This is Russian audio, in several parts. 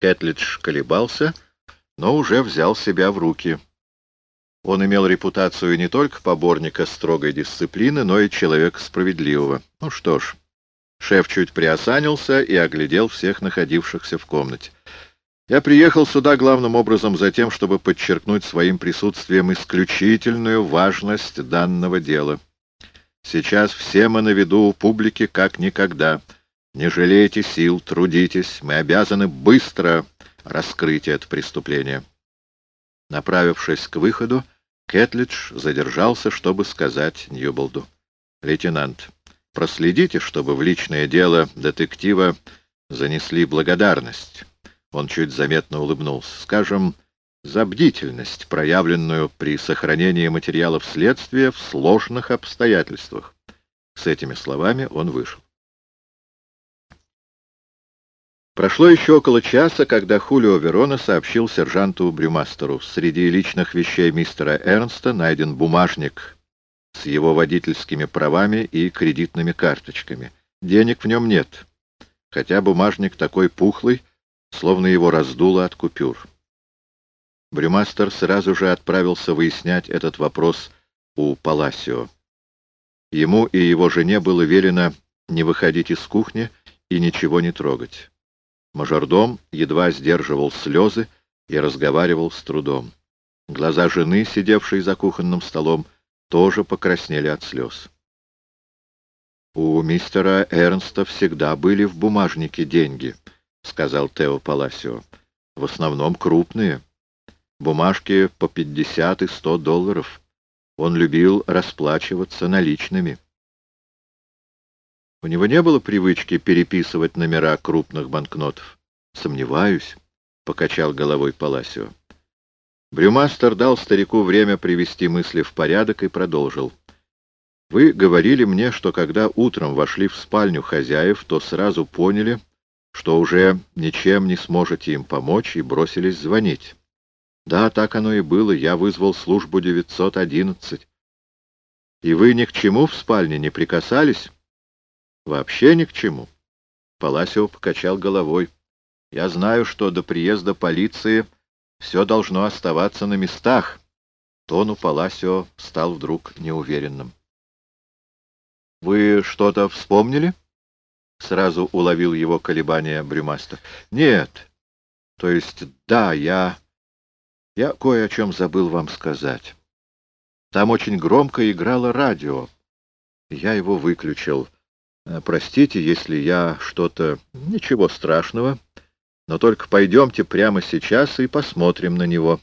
Кэтлидж колебался, но уже взял себя в руки. Он имел репутацию не только поборника строгой дисциплины, но и человека справедливого. Ну что ж, шеф чуть приосанился и оглядел всех находившихся в комнате. Я приехал сюда главным образом за тем, чтобы подчеркнуть своим присутствием исключительную важность данного дела. Сейчас все мы на виду у публики как никогда. Не жалейте сил, трудитесь, мы обязаны быстро раскрыть это преступление. Направившись к выходу, Кэтлидж задержался, чтобы сказать Ньюболду. «Лейтенант, проследите, чтобы в личное дело детектива занесли благодарность». Он чуть заметно улыбнулся. «Скажем, за бдительность, проявленную при сохранении материалов следствия в сложных обстоятельствах». С этими словами он вышел. Прошло еще около часа, когда Хулио Верона сообщил сержанту Брюмастеру. Среди личных вещей мистера Эрнста найден бумажник с его водительскими правами и кредитными карточками. Денег в нем нет, хотя бумажник такой пухлый, словно его раздуло от купюр. Брюмастер сразу же отправился выяснять этот вопрос у Паласио. Ему и его жене было велено не выходить из кухни и ничего не трогать. Мажордом едва сдерживал слезы и разговаривал с трудом. Глаза жены, сидевшей за кухонным столом, тоже покраснели от слез. У мистера Эрнста всегда были в бумажнике деньги, — сказал Тео Паласио. — В основном крупные. Бумажки по пятьдесят и сто долларов. Он любил расплачиваться наличными. У него не было привычки переписывать номера крупных банкнотов. Сомневаюсь, — покачал головой Паласио. Брюмастер дал старику время привести мысли в порядок и продолжил. Вы говорили мне, что когда утром вошли в спальню хозяев, то сразу поняли, что уже ничем не сможете им помочь, и бросились звонить. Да, так оно и было. Я вызвал службу 911. И вы ни к чему в спальне не прикасались? Вообще ни к чему. Паласио покачал головой. Я знаю, что до приезда полиции все должно оставаться на местах. Тон у Паласио стал вдруг неуверенным. «Вы что-то вспомнили?» Сразу уловил его колебания Брюмастер. «Нет. То есть, да, я... Я кое о чем забыл вам сказать. Там очень громко играло радио. Я его выключил. Э, простите, если я что-то... Ничего страшного. Но только пойдемте прямо сейчас и посмотрим на него».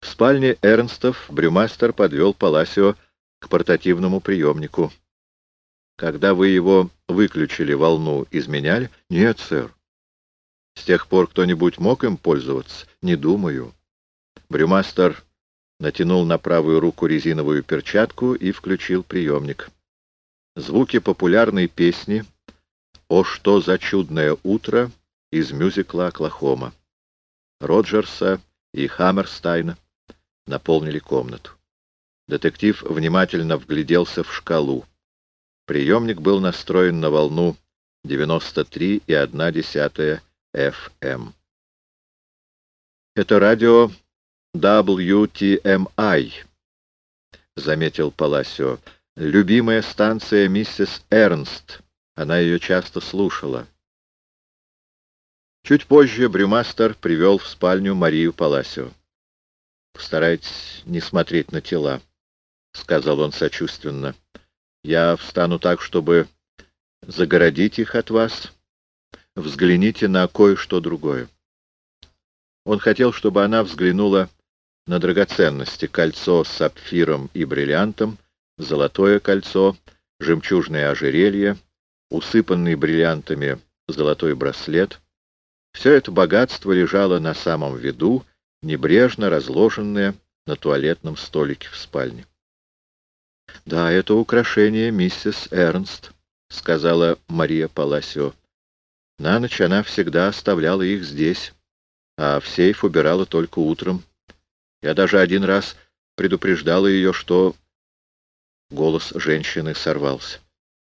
В спальне Эрнстов Брюмастер подвел Паласио к портативному приемнику. Когда вы его выключили, волну изменяли? Нет, сэр. С тех пор кто-нибудь мог им пользоваться? Не думаю. Брюмастер натянул на правую руку резиновую перчатку и включил приемник. Звуки популярной песни «О, что за чудное утро» из мюзикла «Оклахома». Роджерса и Хаммерстайна наполнили комнату. Детектив внимательно вгляделся в шкалу. Приемник был настроен на волну 93,1 FM. «Это радио WTMI», — заметил Паласио. «Любимая станция миссис Эрнст. Она ее часто слушала». Чуть позже Брюмастер привел в спальню Марию Паласио. «Постарайтесь не смотреть на тела», — сказал он сочувственно. Я встану так, чтобы загородить их от вас. Взгляните на кое-что другое. Он хотел, чтобы она взглянула на драгоценности, кольцо с сапфиром и бриллиантом, золотое кольцо, жемчужное ожерелье, усыпанный бриллиантами золотой браслет. Все это богатство лежало на самом виду, небрежно разложенное на туалетном столике в спальне. — Да, это украшение миссис Эрнст, — сказала Мария Паласио. На ночь она всегда оставляла их здесь, а в сейф убирала только утром. Я даже один раз предупреждала ее, что... Голос женщины сорвался.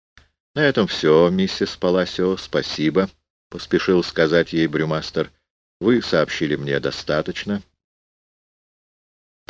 — На этом все, миссис Паласио, спасибо. — поспешил сказать ей Брюмастер. «Вы сообщили мне достаточно.